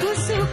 do seu